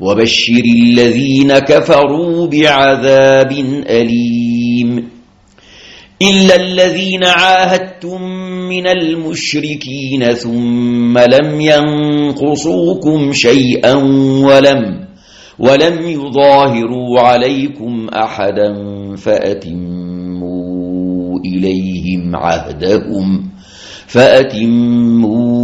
وبشر الذين كفروا بعذاب أليم. إلا الذين عاهدتم من المشركين ثم لم ينقصوكم شيئا ولم ولم يظاهروا عليكم أحدا فأتموا إليهم عهدهم فأتموا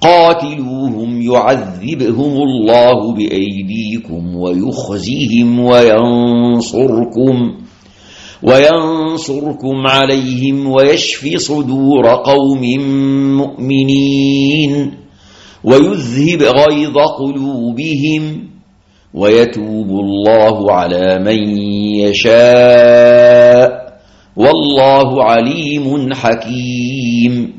قاتلوهم يعذبهم الله بأيديكم ويخزيهم وينصركم وينصركم عليهم ويشفي صدور قوم مؤمنين ويذهب غيظ قلوبهم ويتوب الله على من يشاء والله عليم حكيم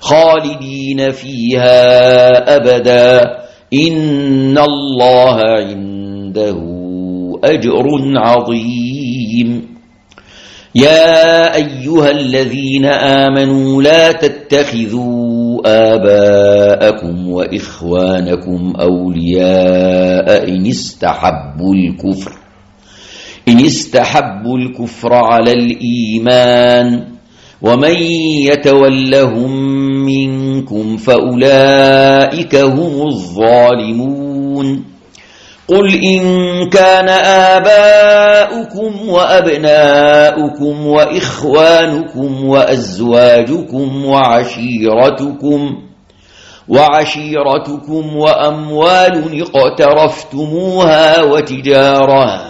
خالدين فيها أبدا. إن الله عنده أجر عظيم. يا أيها الذين آمنوا لا تتخذوا آباءكم وإخوانكم أولياء إن استحبوا الكفر. إن استحبوا الكفر على الإيمان. ومن يتولهم منكم فأولئك هم الظالمون قل إن كان آباؤكم وأبناؤكم وإخوانكم وأزواجكم وعشيرتكم وعشيرتكم وأموال اقترفتموها وتجارة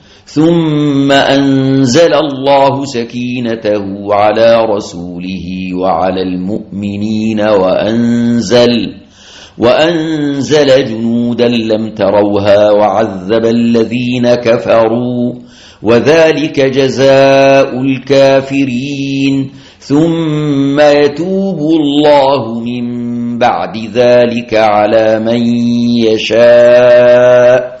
ثم أنزل الله سكينته على رسوله وعلى المؤمنين وأنزل وأنزل جنودا لم تروها وعذب الذين كفروا وذلك جزاء الكافرين. ثم يتوب الله من بعد ذلك على من يشاء.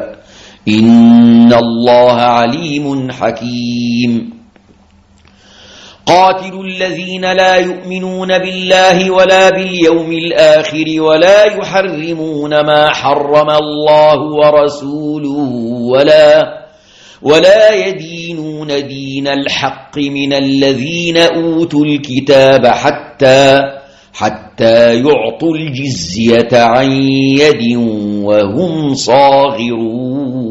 إن الله عليم حكيم. قاتلوا الذين لا يؤمنون بالله ولا باليوم الآخر ولا يحرمون ما حرم الله ورسوله ولا ولا يدينون دين الحق من الذين أوتوا الكتاب حتى حتى يعطوا الجزية عن يد وهم صاغرون.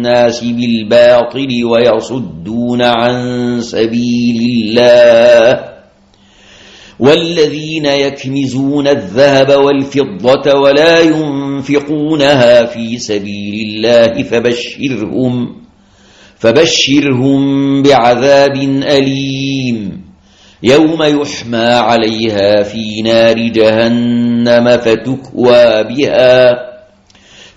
الناس بالباطل ويصدون عن سبيل الله. والذين يكنزون الذهب والفضة ولا ينفقونها في سبيل الله فبشرهم فبشرهم بعذاب أليم. يوم يحمى عليها في نار جهنم فتكوى بها.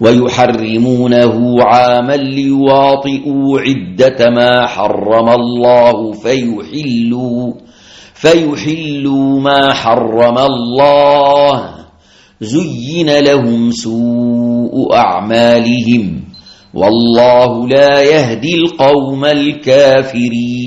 ويحرمونه عاما ليواطئوا عدة ما حرم الله فيحلوا فيحلوا ما حرم الله. زين لهم سوء أعمالهم. والله لا يهدي القوم الكافرين.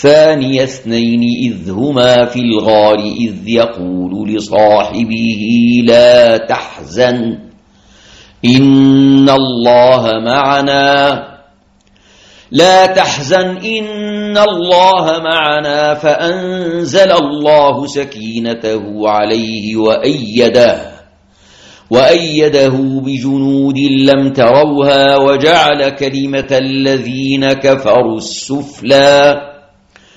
ثاني اثنين إذ هما في الغار إذ يقول لصاحبه لا تحزن إن الله معنا لا تحزن إن الله معنا فأنزل الله سكينته عليه وأيده وأيده بجنود لم تروها وجعل كلمة الذين كفروا السفلى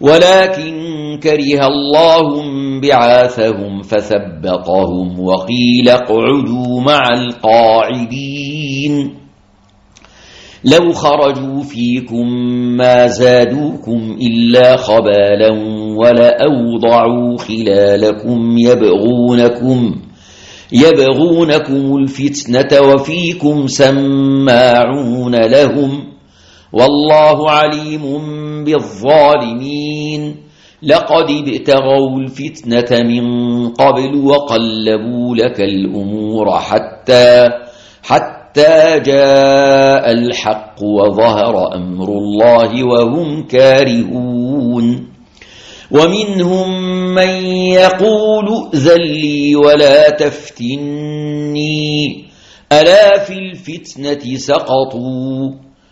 ولكن كره الله بعاثهم فثبطهم وقيل اقعدوا مع القاعدين. لو خرجوا فيكم ما زادوكم إلا خبالا ولأوضعوا خلالكم يبغونكم يبغونكم الفتنة وفيكم سماعون لهم والله عليم بالظالمين. لقد ابتغوا الفتنة من قبل وقلبوا لك الأمور حتى حتى جاء الحق وظهر أمر الله وهم كارهون. ومنهم من يقول ذلي ولا تفتني. ألا في الفتنة سقطوا؟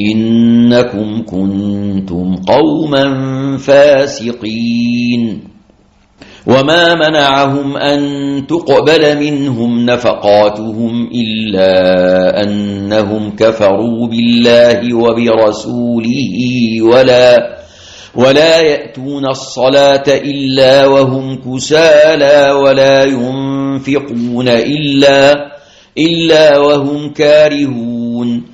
إنكم كنتم قوما فاسقين. وما منعهم أن تقبل منهم نفقاتهم إلا أنهم كفروا بالله وبرسوله ولا ولا يأتون الصلاة إلا وهم كسالى ولا ينفقون إلا إلا وهم كارهون.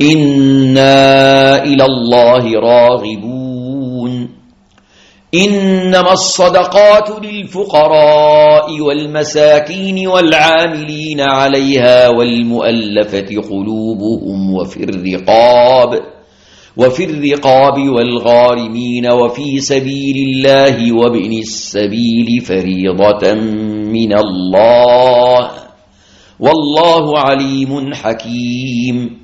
إنا إلى الله راغبون إنما الصدقات للفقراء والمساكين والعاملين عليها والمؤلفة قلوبهم وفي الرقاب وفي الرقاب والغارمين وفي سبيل الله وابن السبيل فريضة من الله والله عليم حكيم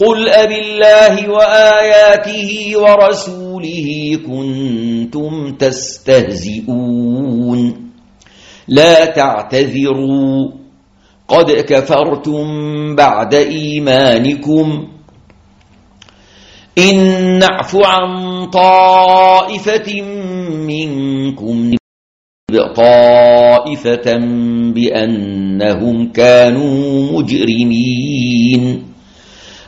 قل أب الله وآياته ورسوله كنتم تستهزئون لا تعتذروا قد كفرتم بعد إيمانكم إن نعف عن طائفة منكم طائفة بأنهم كانوا مجرمين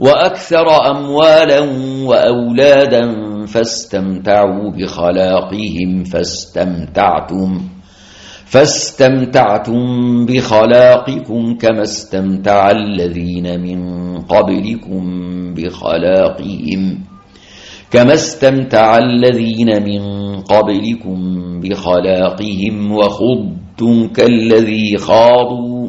وأكثر أموالا وأولادا فاستمتعوا بخلاقهم فاستمتعتم فاستمتعتم بخلاقكم كما استمتع الذين من قبلكم بخلاقهم. كما استمتع الذين من قبلكم بخلاقهم وخضتم كالذي خاضوا.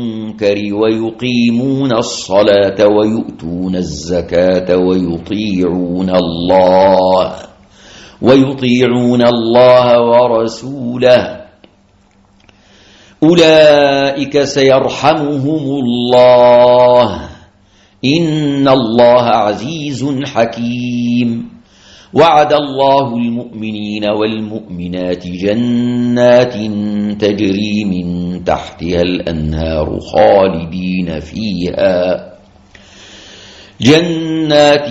المنكر ويقيمون الصلاة ويؤتون الزكاة ويطيعون الله ويطيعون الله ورسوله. أولئك سيرحمهم الله. إن الله عزيز حكيم. وعد الله المؤمنين والمؤمنات جنات تجري من تحتها الأنهار خالدين فيها. جنات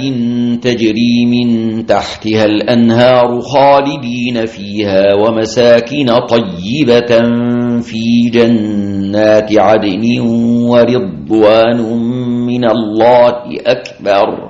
تجري من تحتها الأنهار خالدين فيها ومساكن طيبة في جنات عدن ورضوان من الله أكبر.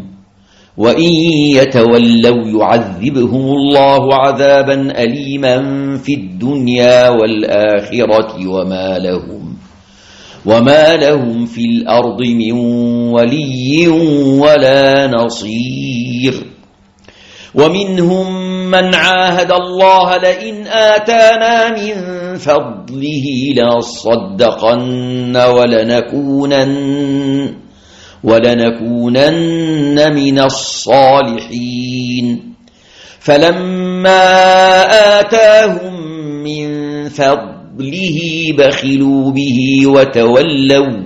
وَإِن يَتَوَلَّوْا يُعَذِّبْهُمُ اللَّهُ عَذَابًا أَلِيمًا فِي الدُّنْيَا وَالْآخِرَةِ وَمَا لَهُمْ وَمَا لَهُمْ فِي الْأَرْضِ مِنْ وَلِيٍّ وَلَا نَصِيرٍ. وَمِنْهُمْ مَنْ عَاهَدَ اللَّهَ لَئِنْ آتَانَا مِنْ فَضْلِهِ لَنَصَّدَّقَنَّ وَلَنَكُونَنَّ ولنكونن من الصالحين. فلما آتاهم من فضله بخلوا به وتولوا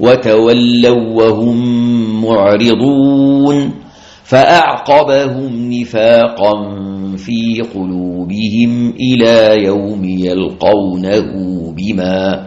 وتولوا وهم معرضون. فأعقبهم نفاقا في قلوبهم إلى يوم يلقونه بما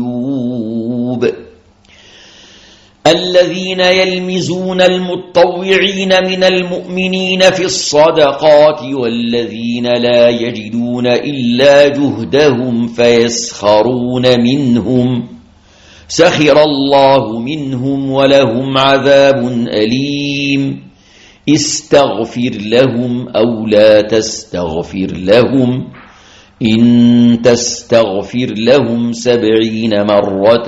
الذين يلمزون المتطوعين من المؤمنين في الصدقات والذين لا يجدون إلا جهدهم فيسخرون منهم سخر الله منهم ولهم عذاب أليم استغفر لهم أو لا تستغفر لهم إن تستغفر لهم سبعين مرة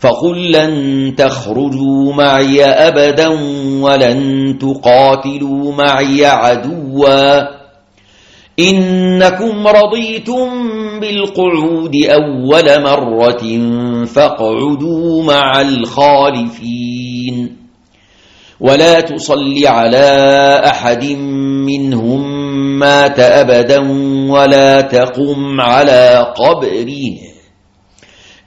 فقل لن تخرجوا معي أبدا ولن تقاتلوا معي عدوا إنكم رضيتم بالقعود أول مرة فاقعدوا مع الخالفين ولا تصل على أحد منهم مات أبدا ولا تقم على قبره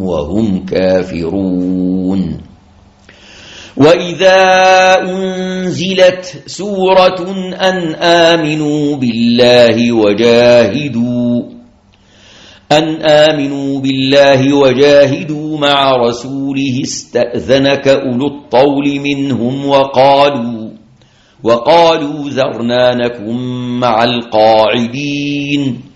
وهم كافرون. وَإِذَا أُنْزِلَتْ سُورَةٌ أَنْ آمِنُوا بِاللَّهِ وَجَاهِدُوا أَنْ آمِنُوا بِاللَّهِ وَجَاهِدُوا مَعَ رَسُولِهِ اسْتَأْذَنَكَ أُولُو الطَّوْلِ مِنْهُمْ وَقَالُوا وَقَالُوا ذَرْنَا نَكُن مَّعَ الْقَاعِدِينَ.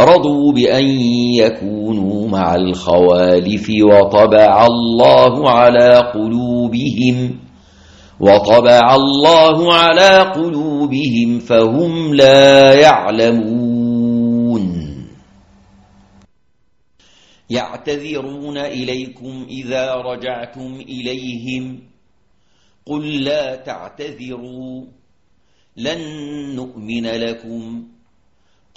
رضوا بأن يكونوا مع الخوالف وطبع الله على قلوبهم وطبع الله على قلوبهم فهم لا يعلمون. يعتذرون إليكم إذا رجعتم إليهم قل لا تعتذروا لن نؤمن لكم.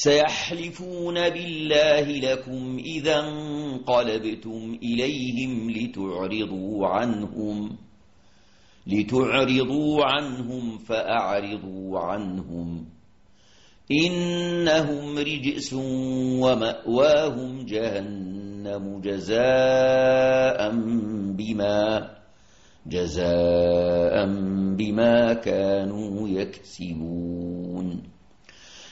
سيحلفون بالله لكم إذا انقلبتم إليهم لتعرضوا عنهم لتعرضوا عنهم فأعرضوا عنهم. إنهم رجس ومأواهم جهنم جزاء بما جزاء بما كانوا يكسبون.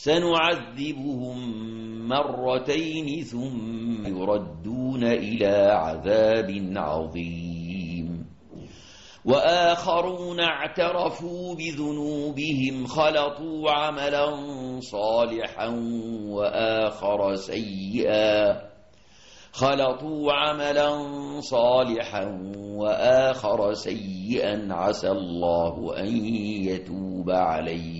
سنعذبهم مرتين ثم يردون إلى عذاب عظيم. وآخرون اعترفوا بذنوبهم خلطوا عملا صالحا وآخر سيئا خلطوا عملا صالحا وآخر سيئا. عسى الله أن يتوب عليهم.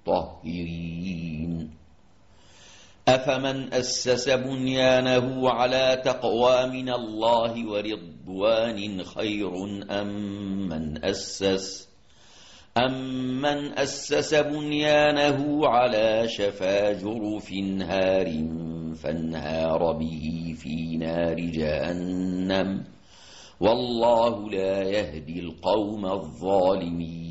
المطهرين أفمن أسس بنيانه على تقوى من الله ورضوان خير أم من أسس؟ أَمَّنْ أَسَّسَ بُنْيَانَهُ عَلَى شَفَا جُرُفٍ هَارٍ فَانْهَارَ بِهِ فِي نَارِ جَهَنَّمَ؟ وَاللَّهُ لَا يَهْدِي الْقَوْمَ الظَّالِمِينَ.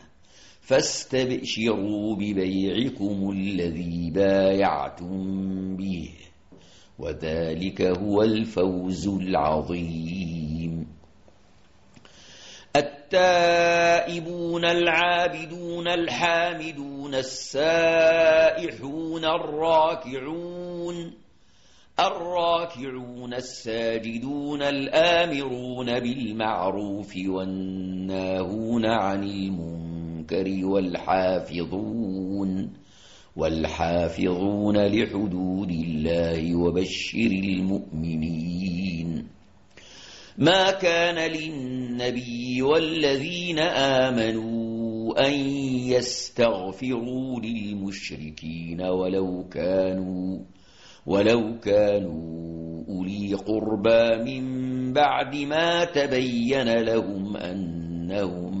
فاستبشروا ببيعكم الذي بايعتم به وذلك هو الفوز العظيم. التائبون العابدون الحامدون السائحون الراكعون الراكعون الساجدون الآمرون بالمعروف والناهون عن المنكر. والحافظون والحافظون لحدود الله وبشر المؤمنين. ما كان للنبي والذين آمنوا أن يستغفروا للمشركين ولو كانوا ولو كانوا أولي قربى من بعد ما تبين لهم أنهم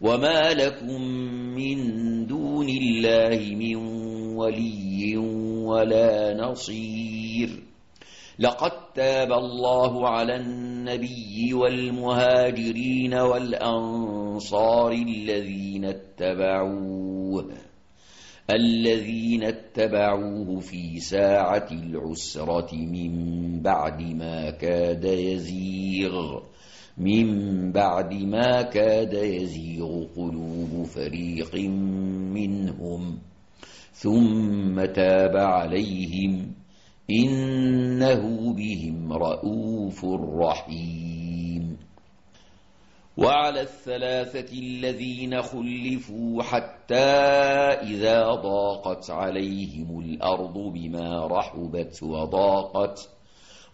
وما لكم من دون الله من ولي ولا نصير لقد تاب الله على النبي والمهاجرين والأنصار الذين اتبعوه الذين اتبعوه في ساعة العسرة من بعد ما كاد يزيغ. من بعد ما كاد يزيغ قلوب فريق منهم. ثم تاب عليهم. إنه بهم رؤوف رحيم. وعلى الثلاثة الذين خلفوا حتى إذا ضاقت عليهم الأرض بما رحبت وضاقت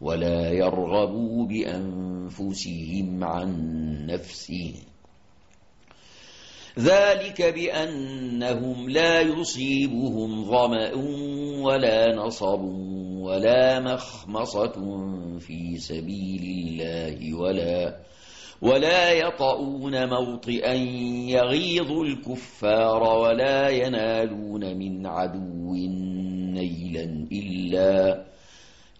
ولا يرغبوا بأنفسهم عن نفسه. ذلك بأنهم لا يصيبهم ظمأ ولا نصب ولا مخمصة في سبيل الله ولا ولا يطؤون موطئا يغيظ الكفار ولا ينالون من عدو نيلا إلا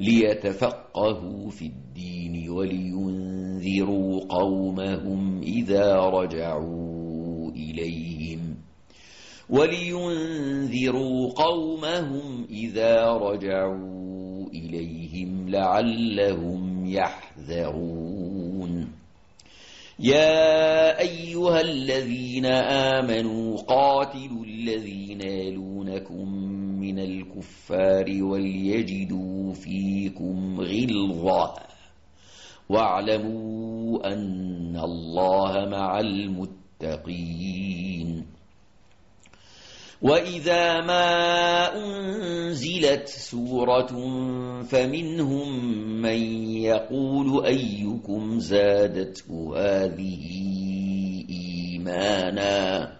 ليتفقهوا في الدين ولينذروا قومهم إذا رجعوا إليهم. ولينذروا قومهم إذا رجعوا إليهم لعلهم يحذرون. يا أيها الذين آمنوا قاتلوا الذين يلونكم من الكفار وليجدوا فيكم غلظة. واعلموا أن الله مع المتقين. وَإِذَا مَا أُنْزِلَتْ سُورَةٌ فَمِنْهُمْ مَنْ يَقُولُ أَيُّكُمْ زَادَتْهُ هَذِهِ إِيمَانًا.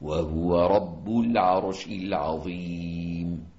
وهو رب العرش العظيم.